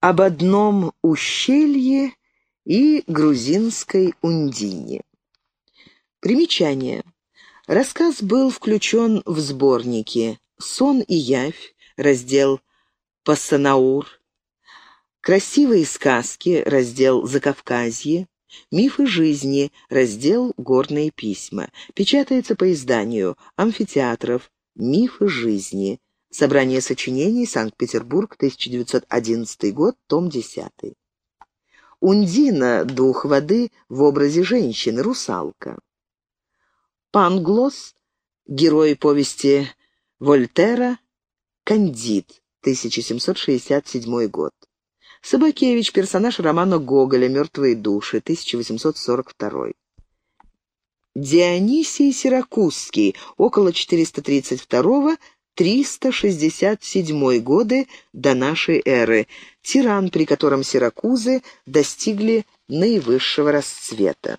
об одном ущелье и грузинской Ундине. Примечание. Рассказ был включен в сборники «Сон и явь», раздел «Пассанаур», «Красивые сказки», раздел «Закавказье», «Мифы жизни», раздел «Горные письма». Печатается по изданию «Амфитеатров», «Мифы жизни», Собрание сочинений, Санкт-Петербург, 1911 год, том 10. Ундина, дух воды в образе женщины, русалка. Панглос, герой повести Вольтера, Кандид, 1767 год. Собакевич, персонаж романа Гоголя «Мертвые души», 1842. Дионисий Сиракузский, около 432 367 годы до нашей эры, тиран, при котором сиракузы достигли наивысшего расцвета.